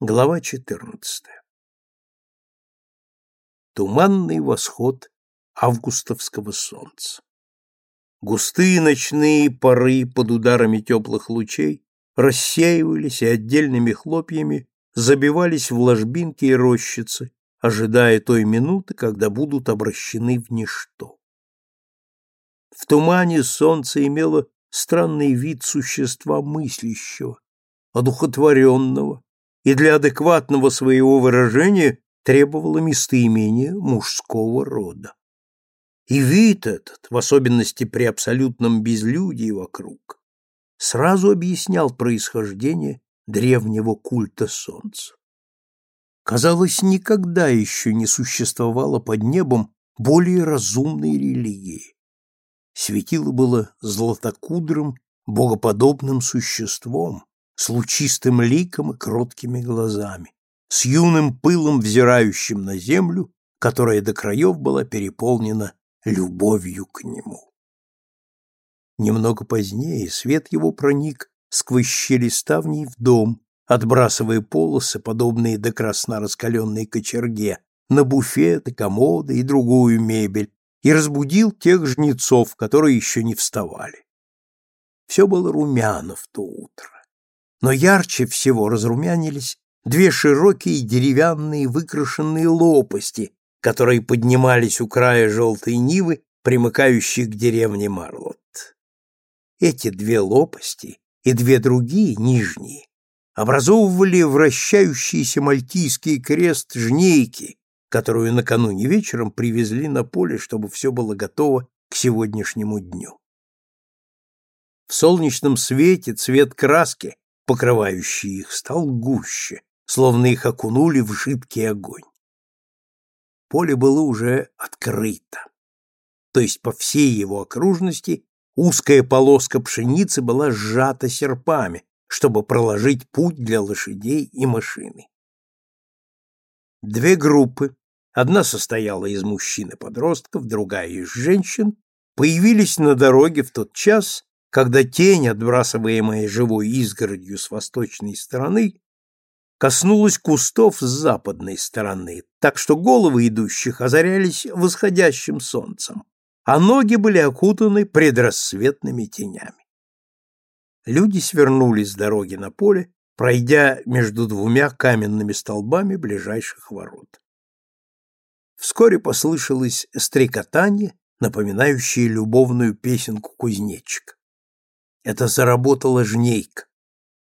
Глава 14. Туманный восход августовского солнца. Густые ночные поры под ударами теплых лучей рассеивались и отдельными хлопьями забивались в ложбинки и рощицы, ожидая той минуты, когда будут обращены в ничто. В тумане солнце имело странный вид существа мыслящего, одухотворенного, и для адекватного своего выражения требовало местоимения мужского рода. И вид этот, в особенности при абсолютном безлюдии вокруг, сразу объяснял происхождение древнего культа солнца. Казалось, никогда еще не существовало под небом более разумной религии. Светило было златокудрым, богоподобным существом, с лучистым ликом и кроткими глазами, с юным пылом, взирающим на землю, которая до краев была переполнена любовью к нему. Немного позднее свет его проник сквозь щели ставней в дом, отбрасывая полосы, подобные до красна раскаленной кочерге, на буфеты, комоды и другую мебель, и разбудил тех жнецов, которые еще не вставали. Все было румяно в то утро но ярче всего разрумянились две широкие деревянные выкрашенные лопасти, которые поднимались у края желтой нивы, примыкающей к деревне Марлот. Эти две лопасти и две другие, нижние, образовывали вращающийся мальтийский крест жнейки, которую накануне вечером привезли на поле, чтобы все было готово к сегодняшнему дню. В солнечном свете цвет краски покрывающий их, стал гуще, словно их окунули в жидкий огонь. Поле было уже открыто. То есть по всей его окружности узкая полоска пшеницы была сжата серпами, чтобы проложить путь для лошадей и машины. Две группы, одна состояла из мужчин и подростков, другая из женщин, появились на дороге в тот час, когда тень, отбрасываемая живой изгородью с восточной стороны, коснулась кустов с западной стороны, так что головы идущих озарялись восходящим солнцем, а ноги были окутаны предрассветными тенями. Люди свернули с дороги на поле, пройдя между двумя каменными столбами ближайших ворот. Вскоре послышалось стрекотание, напоминающее любовную песенку кузнечика. Это заработала жнейка.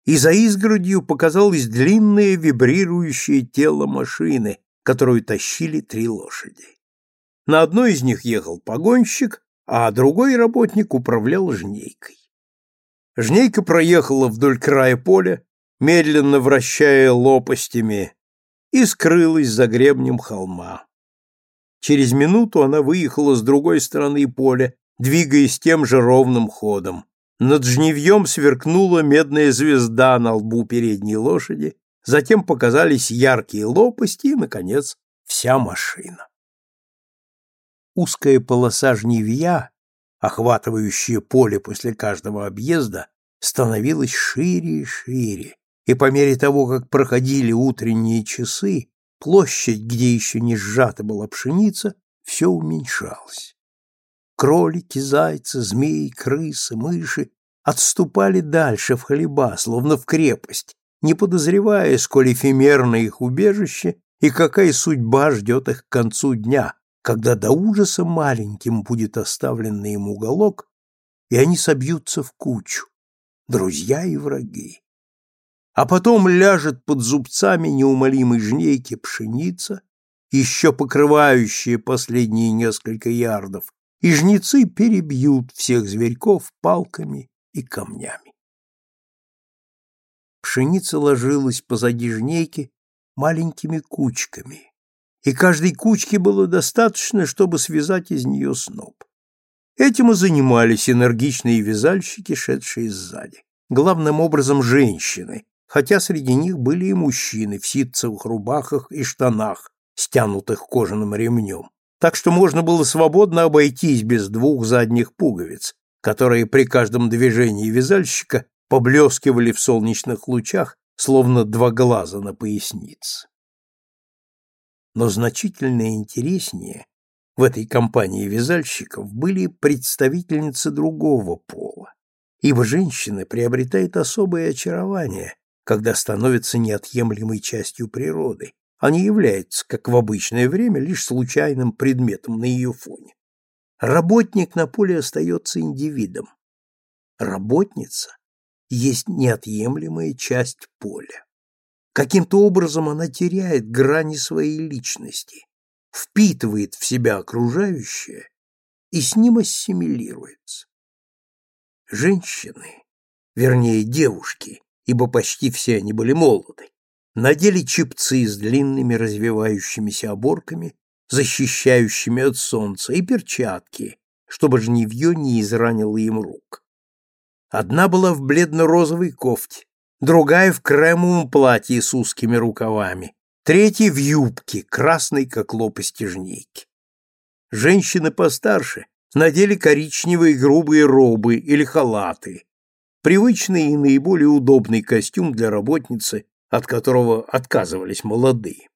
И за изгородью показалось длинное вибрирующее тело машины, которую тащили три лошади. На одной из них ехал погонщик, а другой работник управлял жнейкой. Жнейка проехала вдоль края поля, медленно вращая лопастями, и скрылась за гребнем холма. Через минуту она выехала с другой стороны поля, двигаясь тем же ровным ходом. Над жневьем сверкнула медная звезда на лбу передней лошади, затем показались яркие лопасти и, наконец, вся машина. Узкая полоса жневья, охватывающая поле после каждого объезда, становилась шире и шире, и по мере того, как проходили утренние часы, площадь, где еще не сжата была пшеница, все уменьшалась. Кролики, зайцы, змеи, крысы, мыши отступали дальше в хлеба, словно в крепость, не подозревая, сколь эфемерно их убежище и какая судьба ждет их к концу дня, когда до ужаса маленьким будет оставлен им уголок, и они собьются в кучу, друзья и враги. А потом ляжет под зубцами неумолимой жнейки пшеница, еще покрывающая последние несколько ярдов, и жнецы перебьют всех зверьков палками и камнями. Пшеница ложилась позади жнейки маленькими кучками, и каждой кучке было достаточно, чтобы связать из нее сноп. Этим и занимались энергичные вязальщики, шедшие сзади. Главным образом женщины, хотя среди них были и мужчины в ситцевых рубахах и штанах, стянутых кожаным ремнем так что можно было свободно обойтись без двух задних пуговиц, которые при каждом движении вязальщика поблескивали в солнечных лучах, словно два глаза на пояснице. Но значительно интереснее в этой компании вязальщиков были представительницы другого пола, ибо женщина приобретает особое очарование, когда становится неотъемлемой частью природы, а не является, как в обычное время, лишь случайным предметом на ее фоне. Работник на поле остается индивидом. Работница есть неотъемлемая часть поля. Каким-то образом она теряет грани своей личности, впитывает в себя окружающее и с ним ассимилируется. Женщины, вернее девушки, ибо почти все они были молоды, надели чепцы с длинными развивающимися оборками, защищающими от солнца, и перчатки, чтобы жневье не изранило им рук. Одна была в бледно-розовой кофте, другая в кремовом платье с узкими рукавами, третья в юбке, красной, как лопасти жнейки. Женщины постарше надели коричневые грубые робы или халаты, привычный и наиболее удобный костюм для работницы, от которого отказывались молодые.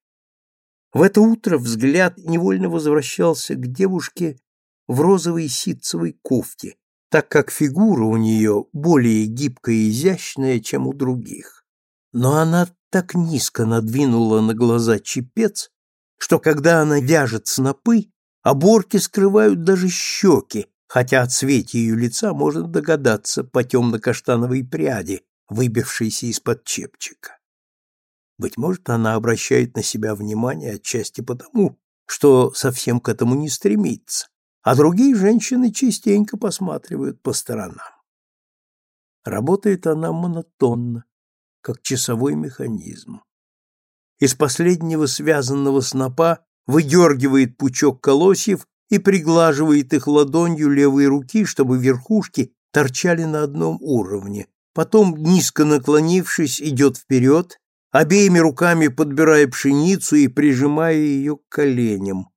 В это утро взгляд невольно возвращался к девушке в розовой ситцевой кофте, так как фигура у нее более гибкая и изящная, чем у других. Но она так низко надвинула на глаза чепец, что когда она вяжет снопы, оборки скрывают даже щеки, хотя от цвете ее лица можно догадаться по темно-каштановой пряди, выбившейся из-под чепчика. Быть может, она обращает на себя внимание отчасти потому, что совсем к этому не стремится, а другие женщины частенько посматривают по сторонам. Работает она монотонно, как часовой механизм. Из последнего связанного снопа выдергивает пучок колосьев и приглаживает их ладонью левой руки, чтобы верхушки торчали на одном уровне. Потом, низко наклонившись, идет вперед, обеими руками подбирая пшеницу и прижимая ее к коленям.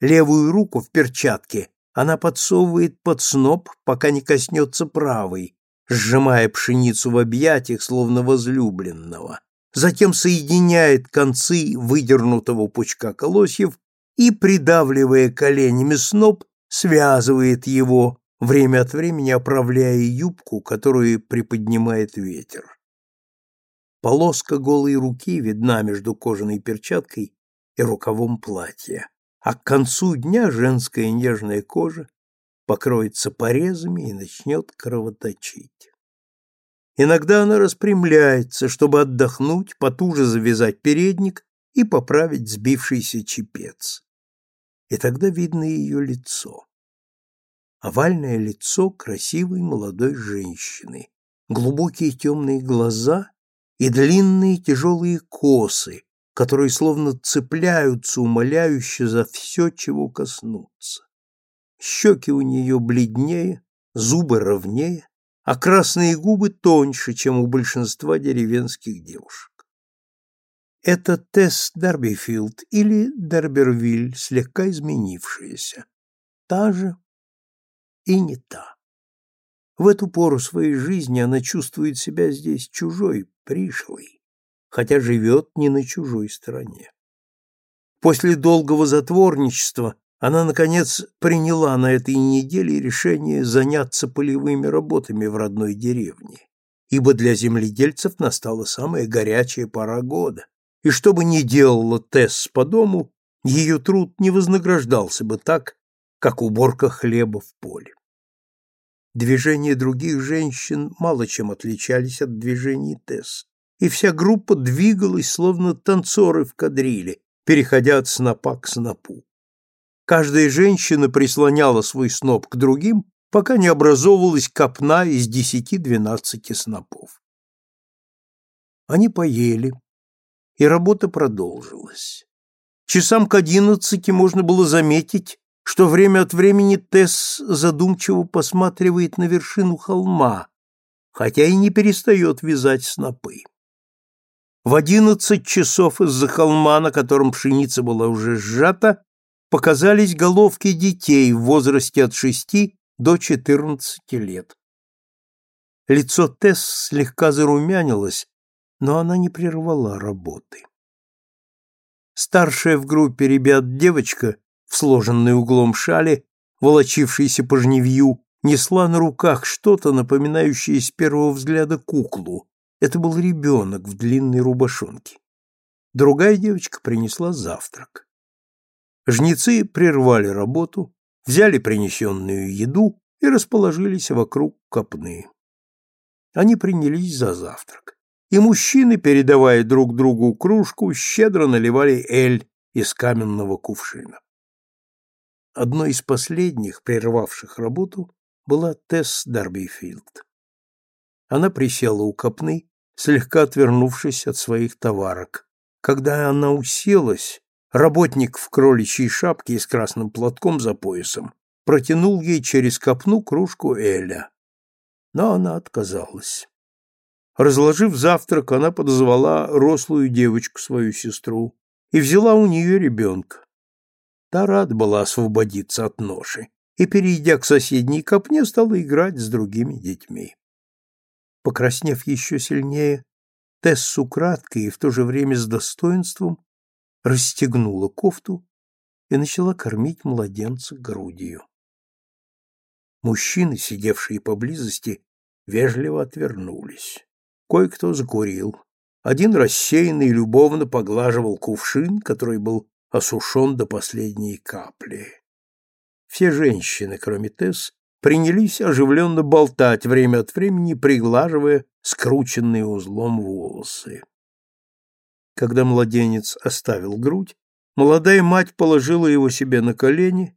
Левую руку в перчатке она подсовывает под сноп, пока не коснется правой, сжимая пшеницу в объятиях, словно возлюбленного. Затем соединяет концы выдернутого пучка колосьев и, придавливая коленями сноп, связывает его, время от времени оправляя юбку, которую приподнимает ветер. Полоска голой руки видна между кожаной перчаткой и рукавом платья, а к концу дня женская нежная кожа покроется порезами и начнет кровоточить. Иногда она распрямляется, чтобы отдохнуть, потуже завязать передник и поправить сбившийся чепец и тогда видно ее лицо. Овальное лицо красивой молодой женщины, глубокие темные глаза и длинные тяжелые косы, которые словно цепляются умоляюще за все, чего коснутся. Щеки у нее бледнее, зубы ровнее, а красные губы тоньше, чем у большинства деревенских девушек. Это Тесс Дарбифилд или Дербервиль, слегка изменившаяся. Та же и не та. В эту пору своей жизни она чувствует себя здесь чужой, пришлой, хотя живет не на чужой стороне. После долгого затворничества она, наконец, приняла на этой неделе решение заняться полевыми работами в родной деревне, ибо для земледельцев настала самая горячая пора года, и что бы ни делала Тесс по дому, ее труд не вознаграждался бы так, как уборка хлеба в поле. Движения других женщин мало чем отличались от движений Тесс, и вся группа двигалась, словно танцоры в кадриле, переходя от снопа к снопу. Каждая женщина прислоняла свой сноп к другим, пока не образовывалась копна из десяти-двенадцати снопов. Они поели, и работа продолжилась. Часам к одиннадцати можно было заметить, что время от времени Тесс задумчиво посматривает на вершину холма, хотя и не перестает вязать снопы. В одиннадцать часов из-за холма, на котором пшеница была уже сжата, показались головки детей в возрасте от шести до четырнадцати лет. Лицо Тесс слегка зарумянилось, но она не прервала работы. Старшая в группе ребят девочка в сложенной углом шале, волочившейся по жневью, несла на руках что-то, напоминающее с первого взгляда куклу. Это был ребенок в длинной рубашонке. Другая девочка принесла завтрак. Жнецы прервали работу, взяли принесенную еду и расположились вокруг копны. Они принялись за завтрак. И мужчины, передавая друг другу кружку, щедро наливали эль из каменного кувшина. Одной из последних, прервавших работу, была Тесс Дарбифилд. Она присела у копны, слегка отвернувшись от своих товарок. Когда она уселась, работник в кроличьей шапке и с красным платком за поясом протянул ей через копну кружку Эля. Но она отказалась. Разложив завтрак, она подозвала рослую девочку, свою сестру, и взяла у нее ребенка. Та рад была освободиться от ноши и, перейдя к соседней копне, стала играть с другими детьми. Покраснев еще сильнее, Тесс украдкой и в то же время с достоинством расстегнула кофту и начала кормить младенца грудью. Мужчины, сидевшие поблизости, вежливо отвернулись. Кое-кто закурил. Один рассеянно и любовно поглаживал кувшин, который был осушен до последней капли. Все женщины, кроме Тесс, принялись оживленно болтать, время от времени приглаживая скрученные узлом волосы. Когда младенец оставил грудь, молодая мать положила его себе на колени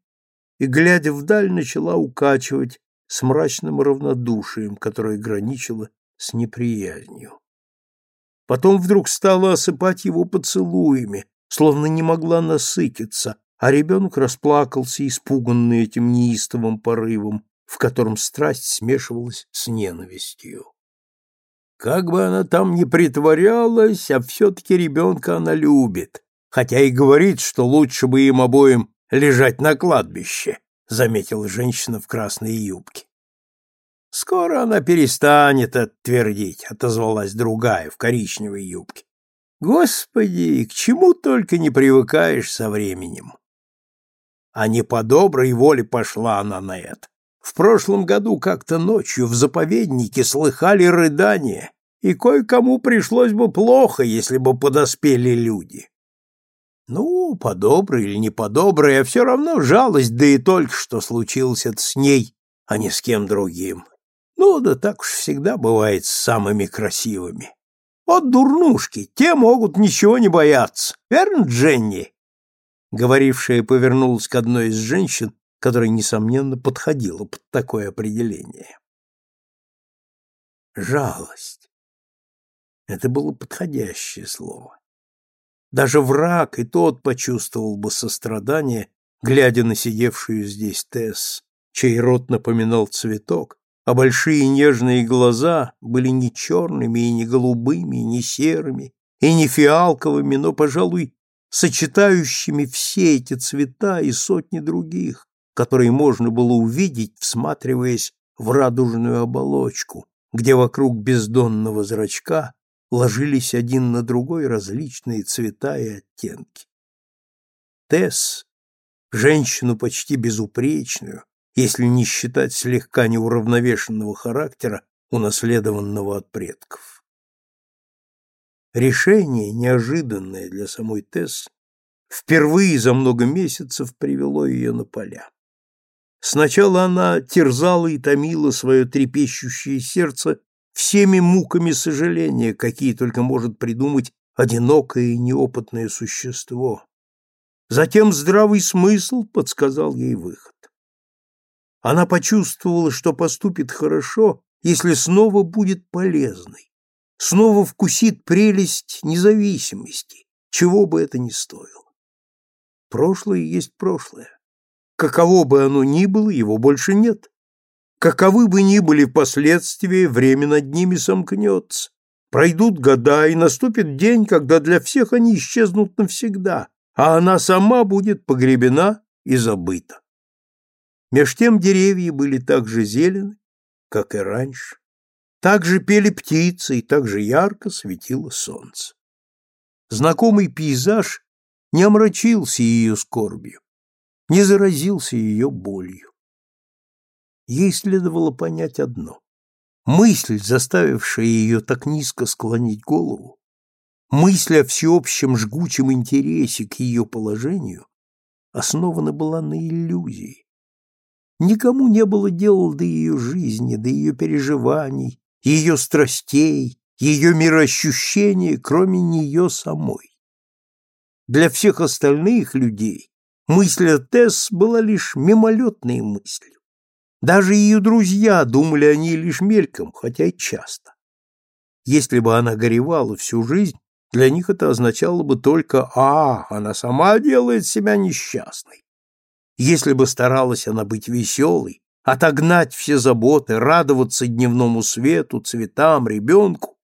и, глядя вдаль, начала укачивать с мрачным равнодушием, которое граничило с неприязнью. Потом вдруг стала осыпать его поцелуями, словно не могла насытиться, а ребенок расплакался, испуганный этим неистовым порывом, в котором страсть смешивалась с ненавистью. Как бы она там ни притворялась, а все-таки ребенка она любит, хотя и говорит, что лучше бы им обоим лежать на кладбище, заметила женщина в красной юбке. Скоро она перестанет отвердить, отозвалась другая в коричневой юбке. Господи, к чему только не привыкаешь со временем. А не по доброй воле пошла она на это. В прошлом году как-то ночью в заповеднике слыхали рыдания, и кое-кому пришлось бы плохо, если бы подоспели люди. Ну, по доброй или не по доброй, а все равно жалость, да и только что случилось это с ней, а не с кем другим. Ну, да так уж всегда бывает с самыми красивыми. Вот дурнушки, те могут ничего не бояться. Верно, Дженни? Говорившая повернулась к одной из женщин которое, несомненно, подходило под такое определение. Жалость. Это было подходящее слово. Даже враг и тот почувствовал бы сострадание, глядя на сидевшую здесь Тесс, чей рот напоминал цветок, а большие нежные глаза были не черными и не голубыми, и не серыми, и не фиалковыми, но, пожалуй, сочетающими все эти цвета и сотни других, которые можно было увидеть, всматриваясь в радужную оболочку, где вокруг бездонного зрачка ложились один на другой различные цвета и оттенки. Тесс, женщину почти безупречную, если не считать слегка неуравновешенного характера, унаследованного от предков. Решение, неожиданное для самой Тесс, впервые за много месяцев привело ее на поля. Сначала она терзала и томила свое трепещущее сердце всеми муками сожаления, какие только может придумать одинокое и неопытное существо. Затем здравый смысл подсказал ей выход. Она почувствовала, что поступит хорошо, если снова будет полезной, снова вкусит прелесть независимости, чего бы это ни стоило. Прошлое есть прошлое. Каково бы оно ни было, его больше нет. Каковы бы ни были последствия, время над ними сомкнется. Пройдут года, и наступит день, когда для всех они исчезнут навсегда, а она сама будет погребена и забыта. Меж тем деревья были так же зелены, как и раньше. Так же пели птицы, и так же ярко светило солнце. Знакомый пейзаж не омрачился ее скорбью, не заразился ее болью. Ей следовало понять одно. Мысль, заставившая ее так низко склонить голову, мысль о всеобщем жгучем интересе к ее положению, основана была на иллюзии. Никому не было дела до ее жизни, до ее переживаний, ее страстей, ее мироощущения, кроме нее самой. Для всех остальных людей мысль о Тесс была лишь мимолетной мыслью. Даже ее друзья думали о ней лишь мельком, хотя и часто. Если бы она горевала всю жизнь, для них это означало бы только «А, она сама делает себя несчастной». Если бы старалась она быть веселой, отогнать все заботы, радоваться дневному свету, цветам, ребенку,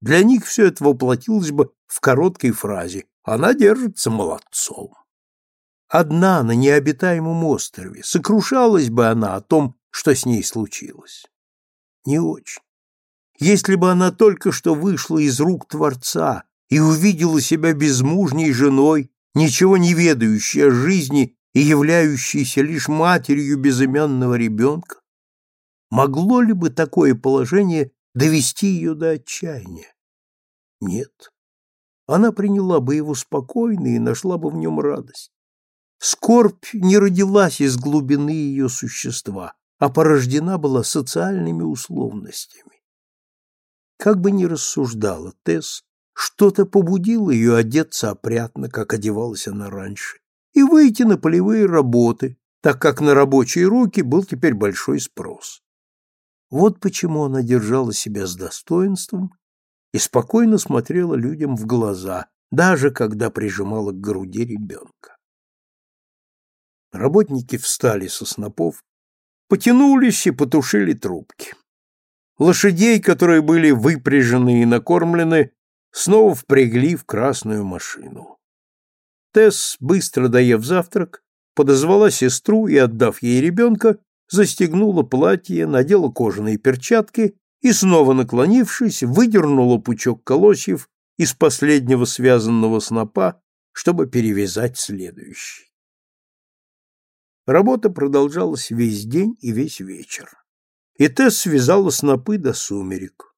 для них все это воплотилось бы в короткой фразе «Она держится молодцом». Одна на необитаемом острове, сокрушалась бы она о том, что с ней случилось. Не очень. Если бы она только что вышла из рук Творца и увидела себя безмужней женой, ничего не ведающей о жизни и являющейся лишь матерью безымянного ребенка, могло ли бы такое положение довести ее до отчаяния? Нет. Она приняла бы его спокойно и нашла бы в нем радость. Скорбь не родилась из глубины ее существа, а порождена была социальными условностями. Как бы ни рассуждала Тесс, что-то побудило ее одеться опрятно, как одевалась она раньше, и выйти на полевые работы, так как на рабочие руки был теперь большой спрос. Вот почему она держала себя с достоинством и спокойно смотрела людям в глаза, даже когда прижимала к груди ребенка. Работники встали со снопов, потянулись и потушили трубки. Лошадей, которые были выпряжены и накормлены, снова впрягли в красную машину. Тесс, быстро доев завтрак, подозвала сестру и, отдав ей ребенка, застегнула платье, надела кожаные перчатки и, снова наклонившись, выдернула пучок колосьев из последнего связанного снопа, чтобы перевязать следующий. Работа продолжалась весь день и весь вечер. И Тесс связала снопы до сумерек.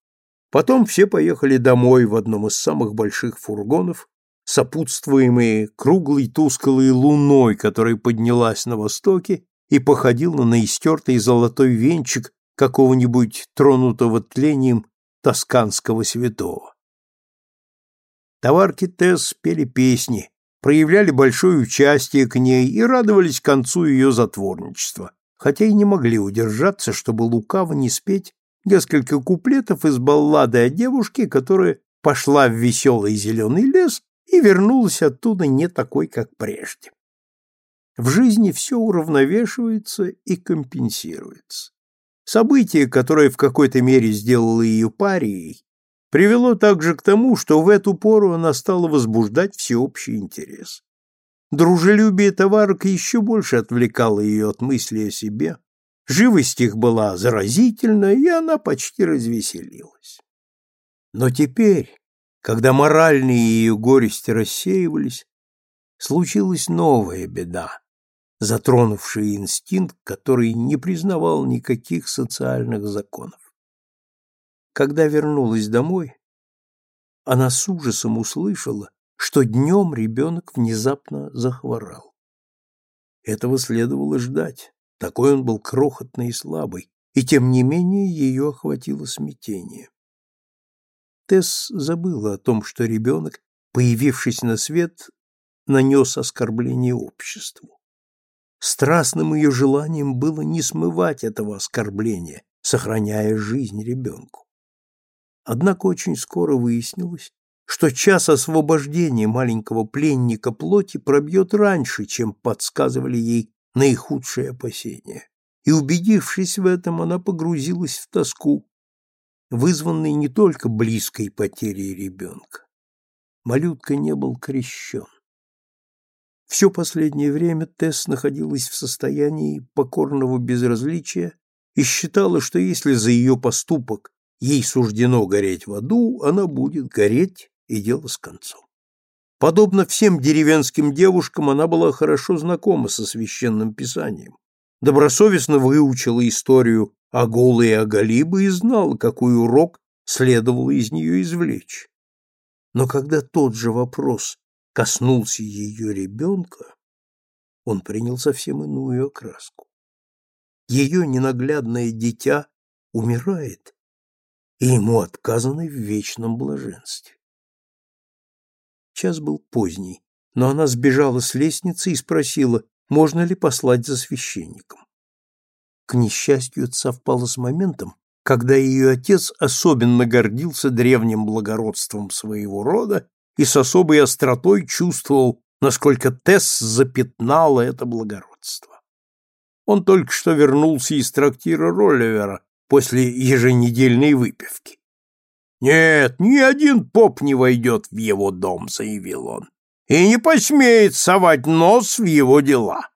Потом все поехали домой в одном из самых больших фургонов, сопутствуемые круглой тусклой луной, которая поднялась на востоке и походила на истертый золотой венчик какого-нибудь тронутого тлением тосканского святого. Товарки Тесс пели песни, проявляли большое участие к ней и радовались концу ее затворничества, хотя и не могли удержаться, чтобы лукаво не спеть несколько куплетов из баллады о девушке, которая пошла в веселый зеленый лес и вернулась оттуда не такой, как прежде. В жизни все уравновешивается и компенсируется. Событие, которое в какой-то мере сделало ее парией, привело также к тому, что в эту пору она стала возбуждать всеобщий интерес. Дружелюбие товарок еще больше отвлекало ее от мысли о себе, Живость их была заразительна, и она почти развеселилась. Но теперь, когда моральные ее горести рассеивались, случилась новая беда, затронувшая инстинкт, который не признавал никаких социальных законов. Когда вернулась домой, она с ужасом услышала, что днем ребенок внезапно захворал. Этого следовало ждать. Такой он был крохотный и слабый, и тем не менее ее охватило смятение. Тесс забыла о том, что ребенок, появившись на свет, нанес оскорбление обществу. Страстным ее желанием было не смывать этого оскорбления, сохраняя жизнь ребенку. Однако очень скоро выяснилось, что час освобождения маленького пленника плоти пробьет раньше, чем подсказывали ей наихудшие опасения. И, убедившись в этом, она погрузилась в тоску, вызванной не только близкой потерей ребенка. Малютка не был крещен. Все последнее время Тесс находилась в состоянии покорного безразличия и считала, что если за ее поступок ей суждено гореть в аду, она будет гореть, и дело с концом. Подобно всем деревенским девушкам, она была хорошо знакома со священным писанием, добросовестно выучила историю Аголы и Агалибы и знала, какой урок следовало из нее извлечь. Но когда тот же вопрос коснулся ее ребенка, он принял совсем иную окраску. Ее ненаглядное дитя умирает, и ему отказано в вечном блаженстве. Час был поздний, но она сбежала с лестницы и спросила, можно ли послать за священником. К несчастью, это совпало с моментом, когда ее отец особенно гордился древним благородством своего рода и с особой остротой чувствовал, насколько Тесс запятнала это благородство. Он только что вернулся из трактира Роллевера после еженедельной выпивки. «Нет, ни один поп не войдет в его дом», — заявил он, «и не посмеет совать нос в его дела.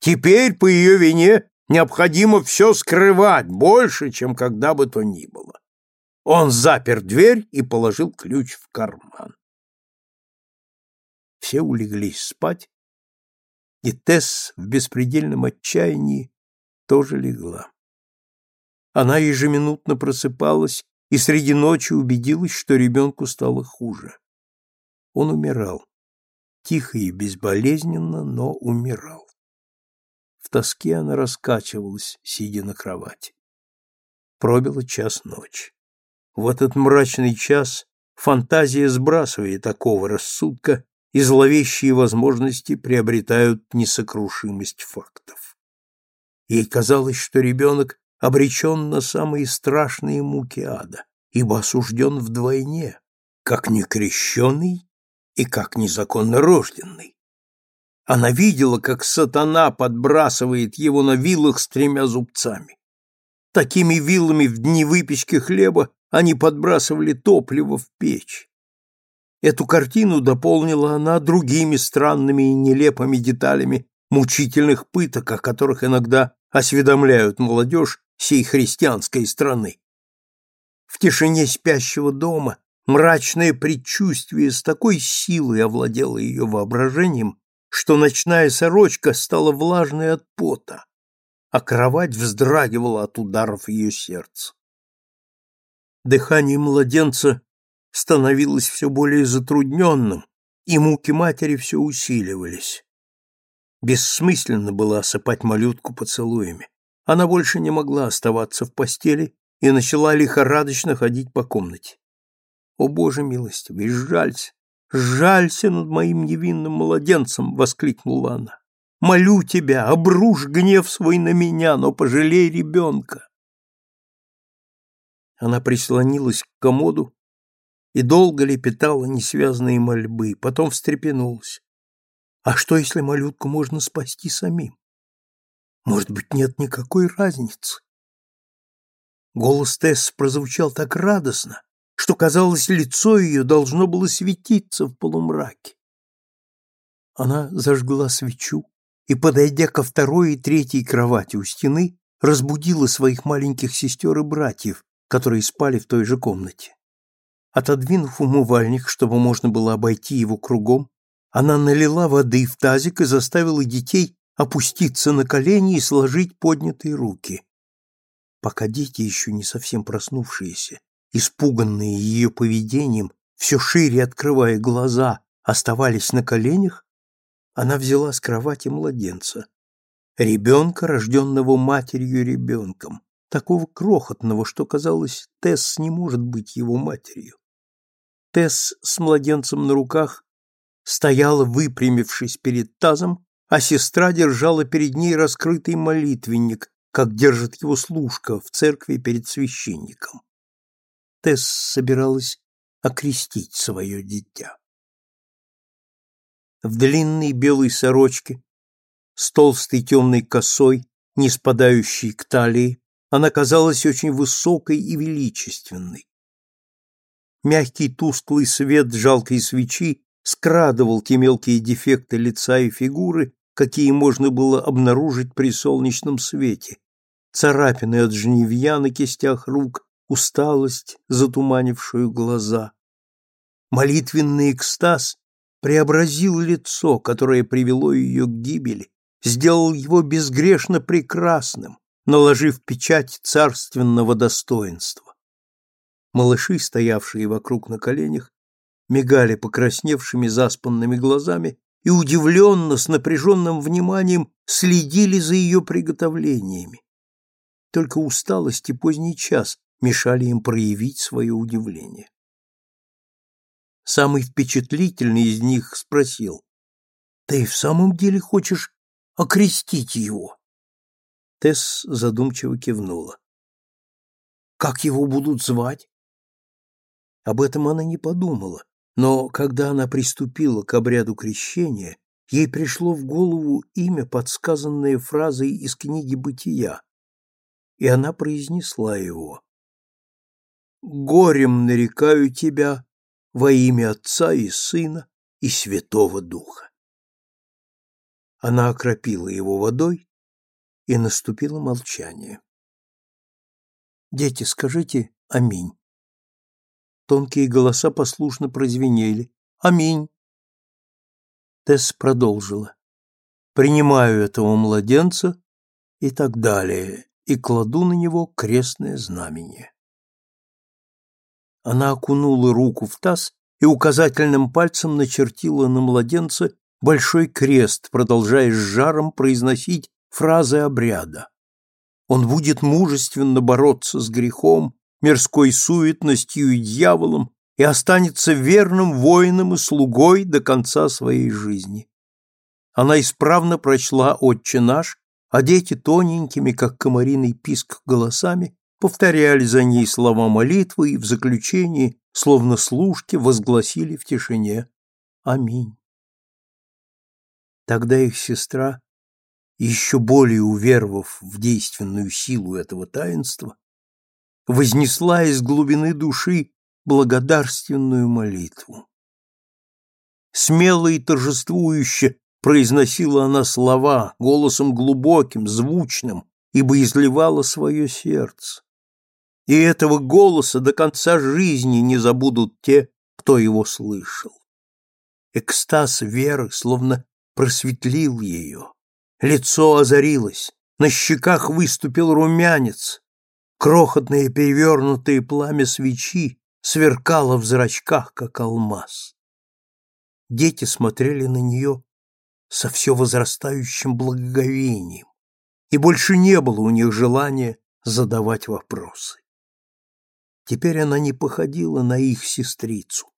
Теперь по ее вине необходимо все скрывать больше, чем когда бы то ни было». Он запер дверь и положил ключ в карман. Все улеглись спать, и Тесс в беспредельном отчаянии тоже легла. Она ежеминутно просыпалась и среди ночи убедилась, что ребенку стало хуже. Он умирал. Тихо и безболезненно, но умирал. Тоске она раскачивалась, сидя на кровати. Пробило час ночи. В этот мрачный час фантазия сбрасывает такого рассудка и зловещие возможности приобретают несокрушимость фактов. Ей казалось, что ребенок обречен на самые страшные муки ада, ибо осужден вдвойне, как некрещенный и как незаконно рожденный. Она видела, как сатана подбрасывает его на вилах с тремя зубцами. Такими вилами в дни выпечки хлеба они подбрасывали топливо в печь. Эту картину дополнила она другими странными и нелепыми деталями мучительных пыток, о которых иногда осведомляют молодежь сей христианской страны. В тишине спящего дома мрачное предчувствие с такой силой овладело ее воображением, что ночная сорочка стала влажной от пота, а кровать вздрагивала от ударов ее сердца. Дыхание младенца становилось все более затрудненным, и муки матери все усиливались. Бессмысленно было осыпать малютку поцелуями. Она больше не могла оставаться в постели и начала лихорадочно ходить по комнате. «О, Боже милостивый, жалься, жалься над моим невинным младенцем!» — воскликнула она. «Молю тебя, обрушь гнев свой на меня, но пожалей ребенка!» Она прислонилась к комоду и долго лепетала несвязные мольбы, потом встрепенулась. А что, если малютку можно спасти самим? Может быть, нет никакой разницы? Голос Тесс прозвучал так радостно, что, казалось, лицо ее должно было светиться в полумраке. Она зажгла свечу и, подойдя ко второй и третьей кровати у стены, разбудила своих маленьких сестер и братьев, которые спали в той же комнате. Отодвинув умывальник, чтобы можно было обойти его кругом, она налила воды в тазик и заставила детей опуститься на колени и сложить поднятые руки. Пока дети, еще не совсем проснувшиеся, испуганные ее поведением, все шире открывая глаза, оставались на коленях, она взяла с кровати младенца, ребенка, рожденного матерью ребенком, такого крохотного, что, казалось, Тесс не может быть его матерью. Тесс с младенцем на руках стояла, выпрямившись перед тазом, а сестра держала перед ней раскрытый молитвенник, как держит его служка в церкви перед священником. Тесс собиралась окрестить свое дитя. В длинной белой сорочке, с толстой темной косой, не спадающей к талии, она казалась очень высокой и величественной. Мягкий тусклый свет жалкой свечи скрадывал те мелкие дефекты лица и фигуры, какие можно было обнаружить при солнечном свете. Царапины от жневья на кистях рук, усталость, затуманившую глаза. Молитвенный экстаз преобразил лицо, которое привело ее к гибели, сделал его безгрешно прекрасным, наложив печать царственного достоинства. Малыши, стоявшие вокруг на коленях, мигали покрасневшими заспанными глазами и удивленно, с напряженным вниманием следили за ее приготовлениями. Только усталость и поздний час мешали им проявить свое удивление. Самый впечатлительный из них спросил, «Ты в самом деле хочешь окрестить его?» Тесс задумчиво кивнула. «Как его будут звать?» Об этом она не подумала, но когда она приступила к обряду крещения, ей пришло в голову имя, подсказанное фразой из книги «Бытия», и она произнесла его. «Горем нарекаю тебя во имя Отца и Сына и Святого Духа». Она окропила его водой, и наступило молчание. «Дети, скажите «Аминь». Тонкие голоса послушно прозвенели. «Аминь!» Тесс продолжила. «Принимаю этого младенца» и так далее, и кладу на него крестное знамение. Она окунула руку в таз и указательным пальцем начертила на младенца большой крест, продолжая с жаром произносить фразы обряда. Он будет мужественно бороться с грехом, мирской суетностью и дьяволом и останется верным воином и слугой до конца своей жизни. Она исправно прочла «Отче наш», а дети тоненькими, как комариный писк, голосами повторяли за ней слова молитвы и в заключении, словно служки, возгласили в тишине «Аминь». Тогда их сестра, еще более уверовав в действенную силу этого таинства, вознесла из глубины души благодарственную молитву. Смело и торжествующе произносила она слова голосом глубоким, звучным, ибо изливала свое сердце. И этого голоса до конца жизни не забудут те, кто его слышал. Экстаз веры словно просветлил ее. Лицо озарилось, на щеках выступил румянец, Крохотное перевернутое пламя свечи сверкало в зрачках, как алмаз. Дети смотрели на нее со все возрастающим благоговением, и больше не было у них желания задавать вопросы. Теперь она не походила на их сестрицу.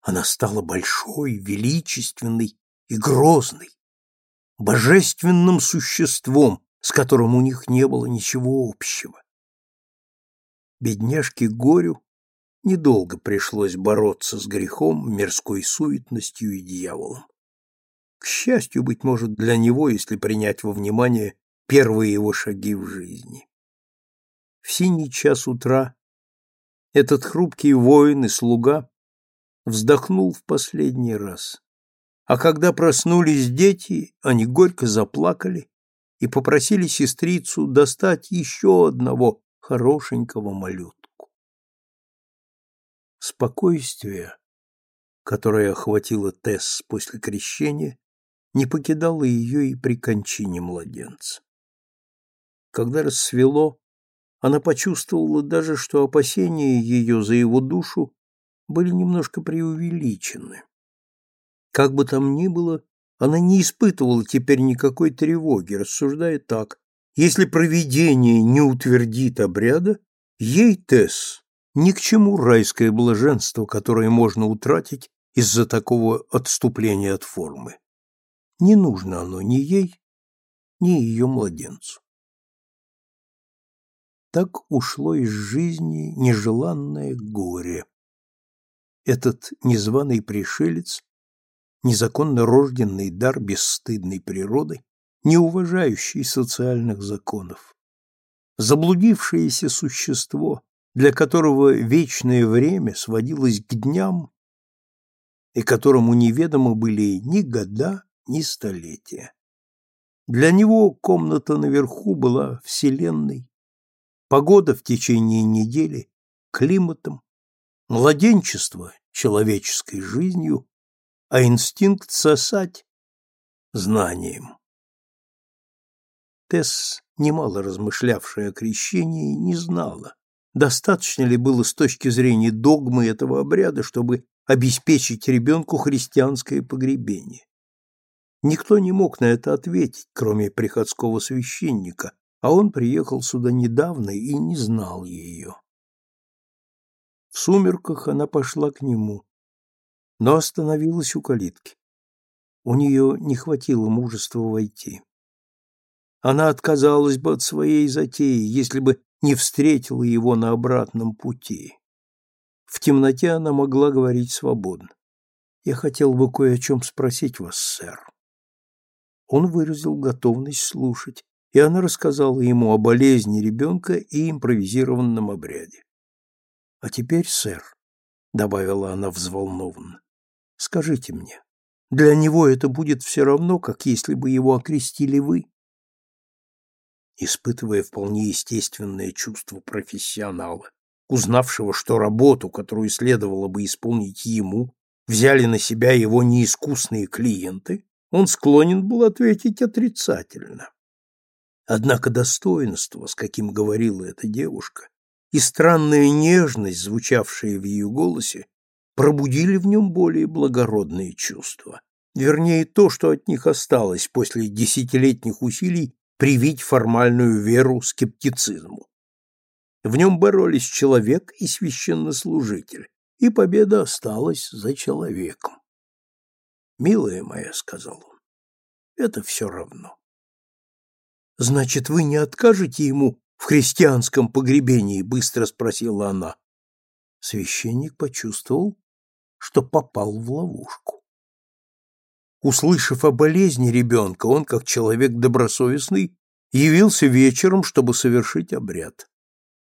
Она стала большой, величественной и грозной, божественным существом, с которым у них не было ничего общего бедняжке Горю недолго пришлось бороться с грехом, мирской суетностью и дьяволом. К счастью, быть может, для него, если принять во внимание первые его шаги в жизни. В синий час утра этот хрупкий воин и слуга вздохнул в последний раз. А когда проснулись дети, они горько заплакали и попросили сестрицу достать еще одного хорошенького малютку. Спокойствие, которое охватило Тесс после крещения, не покидало ее и при кончине младенца. Когда рассвело, она почувствовала даже, что опасения ее за его душу были немножко преувеличены. Как бы там ни было, она не испытывала теперь никакой тревоги, рассуждая так, если провидение не утвердит обряда, ей, Тесс, ни к чему райское блаженство, которое можно утратить из-за такого отступления от формы. Не нужно оно ни ей, ни ее младенцу. Так ушло из жизни нежеланное горе. Этот незваный пришелец, незаконно рожденный дар бесстыдной природы, не уважающий социальных законов. Заблудившееся существо, для которого вечное время сводилось к дням, и которому неведомы были ни года, ни столетия. Для него комната наверху была вселенной, погода в течение недели, климатом, младенчество человеческой жизнью, а инстинкт сосать – знанием. Тесс, немало размышлявшая о крещении, не знала, достаточно ли было с точки зрения догмы этого обряда, чтобы обеспечить ребенку христианское погребение. Никто не мог на это ответить, кроме приходского священника, а он приехал сюда недавно и не знал ее. В сумерках она пошла к нему, но остановилась у калитки. У нее не хватило мужества войти. Она отказалась бы от своей затеи, если бы не встретила его на обратном пути. В темноте она могла говорить свободно. «Я хотел бы кое о чем спросить вас, сэр». Он выразил готовность слушать, и она рассказала ему о болезни ребенка и импровизированном обряде. «А теперь, сэр», — добавила она взволнованно, — «скажите мне, для него это будет все равно, как если бы его окрестили вы?» Испытывая вполне естественное чувство профессионала, узнавшего, что работу, которую следовало бы исполнить ему, взяли на себя его неискусные клиенты, он склонен был ответить отрицательно. Однако достоинство, с каким говорила эта девушка, и странная нежность, звучавшая в ее голосе, пробудили в нем более благородные чувства. Вернее, то, что от них осталось после десятилетних усилий привить формальную веру скептицизму. В нем боролись человек и священнослужитель, и победа осталась за человеком. «Милая моя», — сказал он, — «это все равно». «Значит, вы не откажете ему в христианском погребении?» — быстро спросила она. Священник почувствовал, что попал в ловушку. Услышав о болезни ребенка, он, как человек добросовестный, явился вечером, чтобы совершить обряд.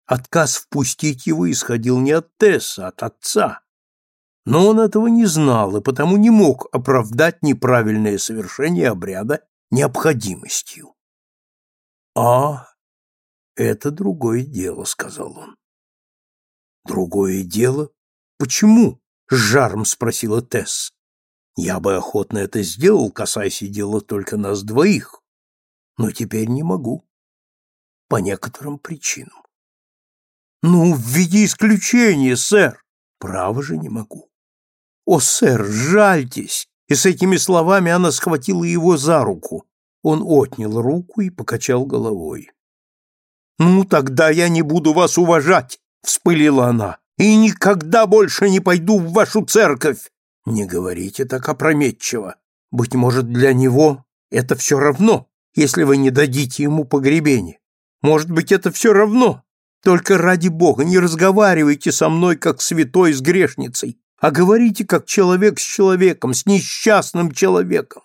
Отказ впустить его исходил не от Тесса, а от отца. Но он этого не знал и потому не мог оправдать неправильное совершение обряда необходимостью. «А, это другое дело», — сказал он. «Другое дело? Почему?» — с жаром спросила Тесс. «Я бы охотно это сделал, касаясь дела только нас двоих, но теперь не могу. По некоторым причинам». «Ну, в виде исключения, сэр!» «Право же не могу». «О, сэр, жальтесь!» И с этими словами она схватила его за руку. Он отнял руку и покачал головой. «Ну, тогда я не буду вас уважать!» — вспылила она. «И никогда больше не пойду в вашу церковь!» «Не говорите так опрометчиво. Быть может, для него это все равно, если вы не дадите ему погребение. Может быть, это все равно. Только ради Бога не разговаривайте со мной, как святой с грешницей, а говорите, как человек с человеком, с несчастным человеком.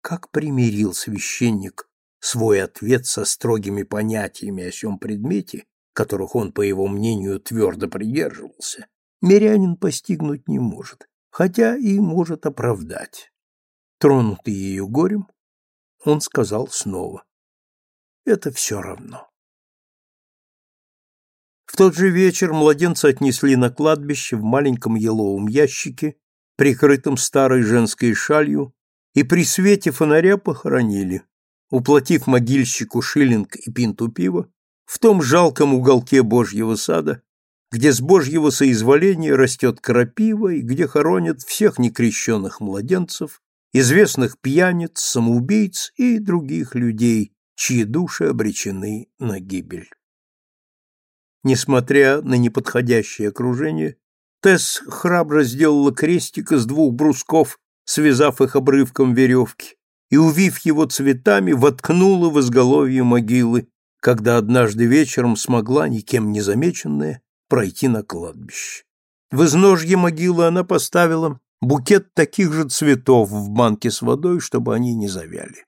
Как примирил священник свой ответ со строгими понятиями о сём предмете, которых он, по его мнению, твердо придерживался, мирянин постигнуть не может, хотя и может оправдать. Тронутый ее горем, он сказал снова, «Это все равно». В тот же вечер младенца отнесли на кладбище в маленьком еловом ящике, прикрытом старой женской шалью, и при свете фонаря похоронили, уплатив могильщику шиллинг и пинту пива в том жалком уголке Божьего сада, где с Божьего соизволения растет крапива и где хоронят всех некрещенных младенцев, известных пьяниц, самоубийц и других людей, чьи души обречены на гибель. Несмотря на неподходящее окружение, Тесс храбро сделала крестик из двух брусков связав их обрывком веревки, и, увив его цветами, воткнула в изголовье могилы, когда однажды вечером смогла, никем не замеченная, пройти на кладбище. В изножье могилы она поставила букет таких же цветов в банке с водой, чтобы они не завяли.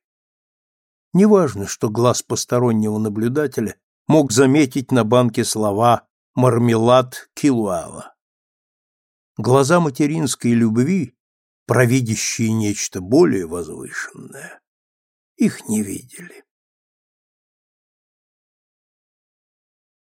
Неважно, что глаз постороннего наблюдателя мог заметить на банке слова «мармелад Килуала». Глаза материнской любви провидящие нечто более возвышенное, их не видели.